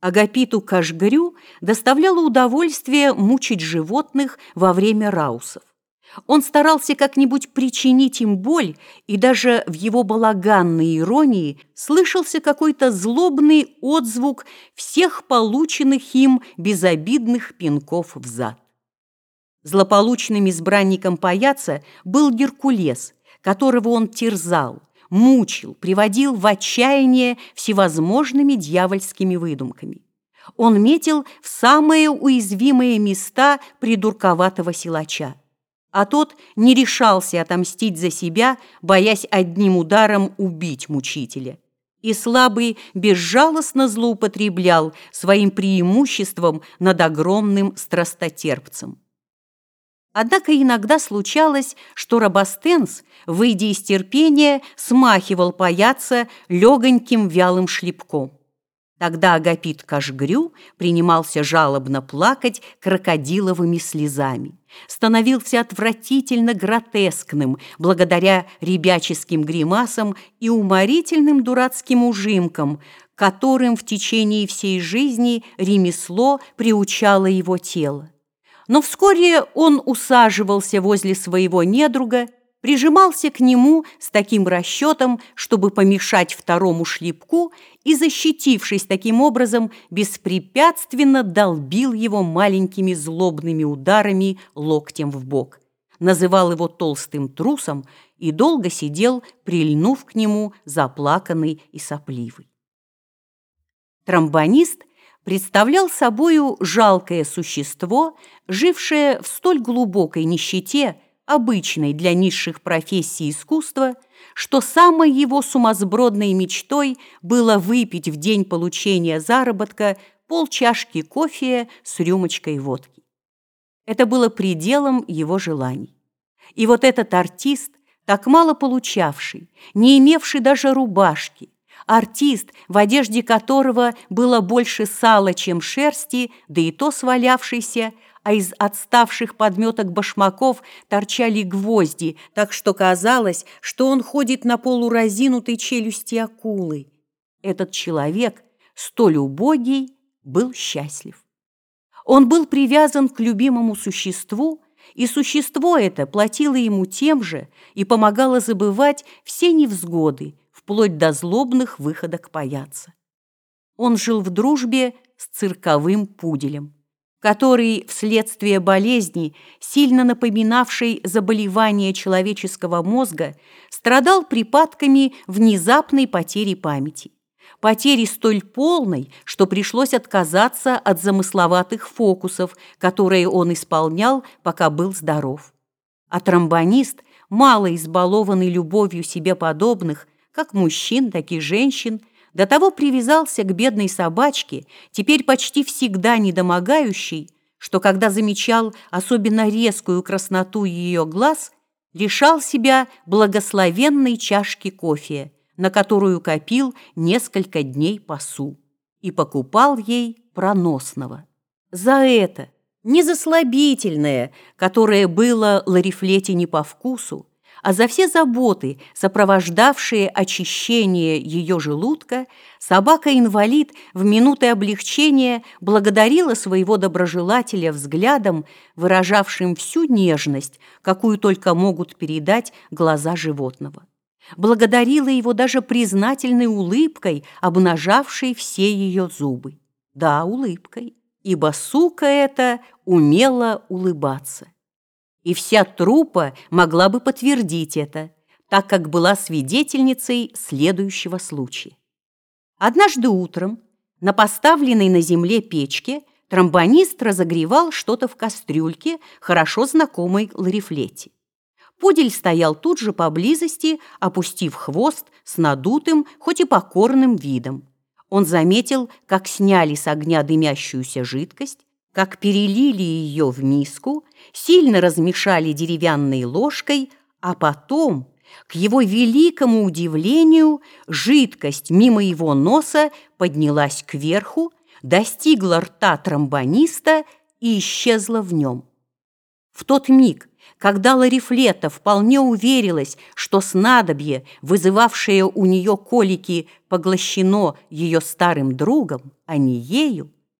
Агапиту Кашгрю доставляло удовольствие мучить животных во время раусов. Он старался как-нибудь причинить им боль, и даже в его балаганной иронии слышался какой-то злобный отзвук всех полученных им безобидных пинков в зад. Злополучным избранником паяца был Геркулес, которого он терзал, мучил, приводил в отчаяние всевозможными дьявольскими выдумками. Он метил в самые уязвимые места придурковатого силача а тот не решался отомстить за себя, боясь одним ударом убить мучителя. И слабый безжалостно злоупотреблял своим преимуществом над огромным страстотерпцем. Однако иногда случалось, что Робостенс, выйдя из терпения, смахивал паяца легоньким вялым шлепком. Тогда Агапит Кашгрю принимался жалобно плакать крокодиловыми слезами. Становился отвратительно гротескным благодаря ребяческим гримасам и уморительным дурацким ужимкам, которым в течение всей жизни ремесло приучало его тело. Но вскоре он усаживался возле своего недруга прижимался к нему с таким расчетом, чтобы помешать второму шлепку и, защитившись таким образом, беспрепятственно долбил его маленькими злобными ударами локтем в бок. Называл его толстым трусом и долго сидел, прильнув к нему, заплаканный и сопливый. Тромбонист представлял собою жалкое существо, жившее в столь глубокой нищете, обычной для низших профессий искусства, что самой его сумасбродной мечтой было выпить в день получения заработка полчашки кофе с рюмочкой водки. Это было пределом его желаний. И вот этот артист, так мало получавший, не имевший даже рубашки, артист, в одежде которого было больше сала, чем шерсти, да и то свалявшийся, а из отставших подметок башмаков торчали гвозди, так что казалось, что он ходит на полуразинутой челюсти акулы. Этот человек, столь убогий, был счастлив. Он был привязан к любимому существу, и существо это платило ему тем же и помогало забывать все невзгоды, вплоть до злобных выходок паяца. Он жил в дружбе с цирковым пуделем который вследствие болезни, сильно напоминавшей заболевание человеческого мозга, страдал припадками внезапной потери памяти. Потери столь полной, что пришлось отказаться от замысловатых фокусов, которые он исполнял, пока был здоров. А тромбонист, мало избалованный любовью себе подобных, как мужчин, так и женщин, до того привязался к бедной собачке, теперь почти всегда недомогающей, что когда замечал особенно резкую красноту ее глаз, лишал себя благословенной чашки кофе, на которую копил несколько дней пасу, и покупал ей проносного. За это, не за слабительное, которое было Ларифлете не по вкусу, а за все заботы, сопровождавшие очищение ее желудка, собака-инвалид в минуты облегчения благодарила своего доброжелателя взглядом, выражавшим всю нежность, какую только могут передать глаза животного. Благодарила его даже признательной улыбкой, обнажавшей все ее зубы. Да, улыбкой, ибо сука эта умела улыбаться и вся трупа могла бы подтвердить это, так как была свидетельницей следующего случая. Однажды утром на поставленной на земле печке тромбонист разогревал что-то в кастрюльке, хорошо знакомой Ларифлете. Пудель стоял тут же поблизости, опустив хвост с надутым, хоть и покорным видом. Он заметил, как сняли с огня дымящуюся жидкость, как перелили ее в миску, сильно размешали деревянной ложкой, а потом, к его великому удивлению, жидкость мимо его носа поднялась кверху, достигла рта тромбониста и исчезла в нем. В тот миг, когда Ларифлета вполне уверилась, что снадобье, вызывавшее у нее колики, поглощено ее старым другом, а не ею,